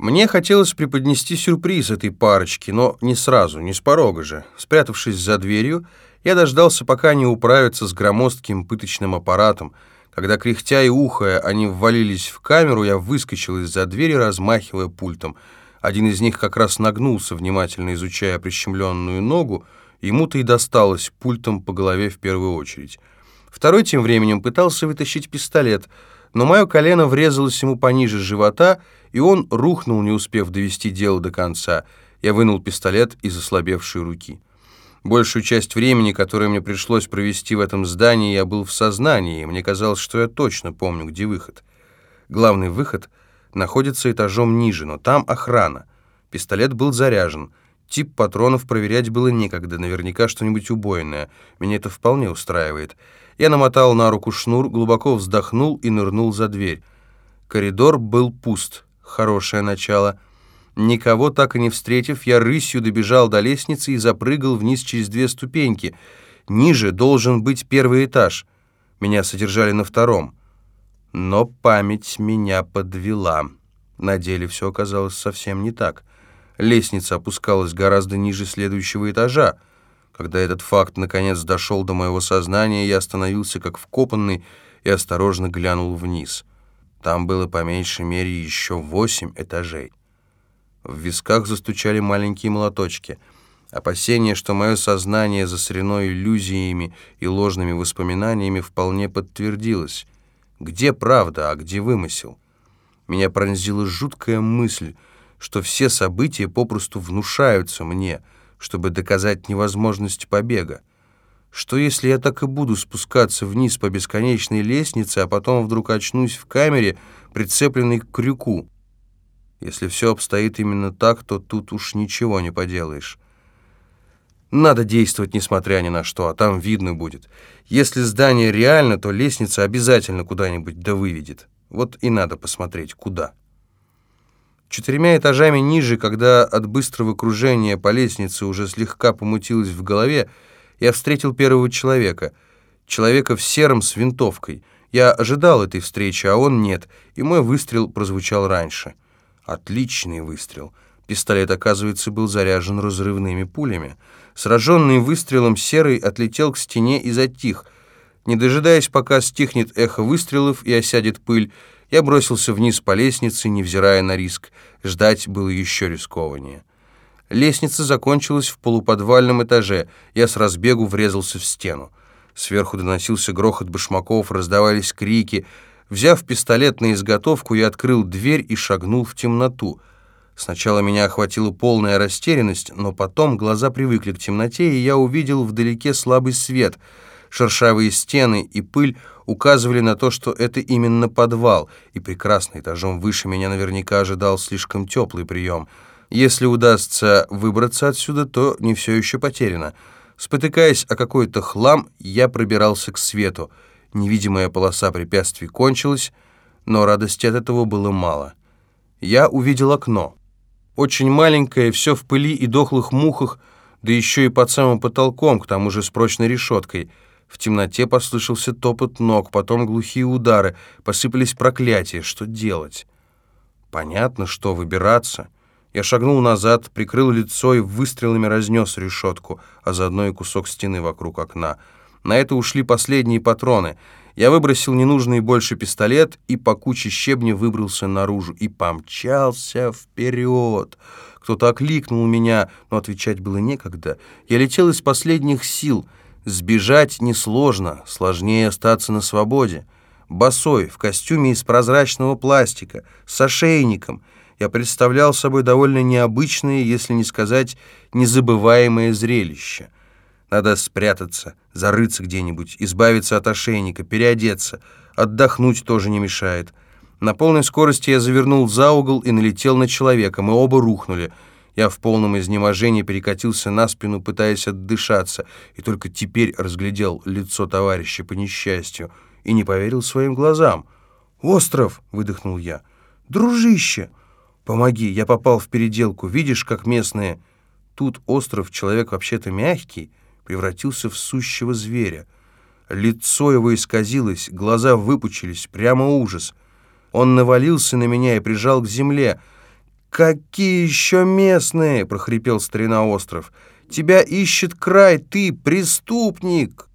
Мне хотелось преподнести сюрприз этой парочке, но не сразу, не с порога же. Спрятавшись за дверью, я дождался, пока они управятся с громоздким пыточным аппаратом. Когда, кряхтя и ухая, они ввалились в камеру, я выскочил из-за двери, размахивая пультом. Один из них как раз нагнулся, внимательно изучая прищемленную ногу, ему-то и досталось пультом по голове в первую очередь. Второй тем временем пытался вытащить пистолет — но мое колено врезалось ему пониже живота, и он рухнул, не успев довести дело до конца. Я вынул пистолет из ослабевшей руки. Большую часть времени, которое мне пришлось провести в этом здании, я был в сознании, и мне казалось, что я точно помню, где выход. Главный выход находится этажом ниже, но там охрана. Пистолет был заряжен. Тип патронов проверять было некогда, наверняка что-нибудь убойное. Меня это вполне устраивает. Я намотал на руку шнур, глубоко вздохнул и нырнул за дверь. Коридор был пуст. Хорошее начало. Никого так и не встретив, я рысью добежал до лестницы и запрыгал вниз через две ступеньки. Ниже должен быть первый этаж. Меня содержали на втором. Но память меня подвела. На деле все оказалось совсем не так. Лестница опускалась гораздо ниже следующего этажа. Когда этот факт наконец дошел до моего сознания, я остановился как вкопанный и осторожно глянул вниз. Там было по меньшей мере еще восемь этажей. В висках застучали маленькие молоточки. Опасение, что мое сознание засорено иллюзиями и ложными воспоминаниями, вполне подтвердилось. Где правда, а где вымысел? Меня пронзила жуткая мысль, что все события попросту внушаются мне — чтобы доказать невозможность побега? Что если я так и буду спускаться вниз по бесконечной лестнице, а потом вдруг очнусь в камере, прицепленной к крюку? Если все обстоит именно так, то тут уж ничего не поделаешь. Надо действовать, несмотря ни на что, а там видно будет. Если здание реально, то лестница обязательно куда-нибудь да выведет. Вот и надо посмотреть, куда. Четырьмя этажами ниже, когда от быстрого кружения по лестнице уже слегка помутилось в голове, я встретил первого человека. Человека в сером с винтовкой. Я ожидал этой встречи, а он нет, и мой выстрел прозвучал раньше. Отличный выстрел. Пистолет, оказывается, был заряжен разрывными пулями. Сраженный выстрелом серый отлетел к стене и затих. Не дожидаясь, пока стихнет эхо выстрелов и осядет пыль, я бросился вниз по лестнице, невзирая на риск. Ждать было еще рискованнее. Лестница закончилась в полуподвальном этаже. Я с разбегу врезался в стену. Сверху доносился грохот башмаков, раздавались крики. Взяв пистолет на изготовку, я открыл дверь и шагнул в темноту. Сначала меня охватила полная растерянность, но потом глаза привыкли к темноте, и я увидел вдалеке слабый свет — Шершавые стены и пыль указывали на то, что это именно подвал, и прекрасно этажом выше меня наверняка ожидал слишком теплый прием. Если удастся выбраться отсюда, то не все еще потеряно. Спотыкаясь о какой-то хлам, я пробирался к свету. Невидимая полоса препятствий кончилась, но радости от этого было мало. Я увидел окно. Очень маленькое, все в пыли и дохлых мухах, да еще и под самым потолком, к тому же с прочной решеткой — в темноте послышался топот ног, потом глухие удары, посыпались проклятия. Что делать? Понятно, что выбираться. Я шагнул назад, прикрыл лицо и выстрелами разнес решетку, а заодно и кусок стены вокруг окна. На это ушли последние патроны. Я выбросил ненужный больше пистолет и по куче щебня выбрался наружу и помчался вперед. Кто-то окликнул меня, но отвечать было некогда. Я летел из последних сил — Сбежать несложно, сложнее остаться на свободе. Босой, в костюме из прозрачного пластика, с ошейником. Я представлял собой довольно необычное, если не сказать незабываемое зрелище. Надо спрятаться, зарыться где-нибудь, избавиться от ошейника, переодеться. Отдохнуть тоже не мешает. На полной скорости я завернул за угол и налетел на человека. Мы оба рухнули — я в полном изнеможении перекатился на спину, пытаясь отдышаться, и только теперь разглядел лицо товарища по несчастью и не поверил своим глазам. «Остров!» — выдохнул я. «Дружище! Помоги, я попал в переделку. Видишь, как местные...» Тут остров, человек вообще-то мягкий, превратился в сущего зверя. Лицо его исказилось, глаза выпучились, прямо ужас. Он навалился на меня и прижал к земле — «Какие еще местные?» — прохрипел старина Остров. «Тебя ищет край, ты преступник!»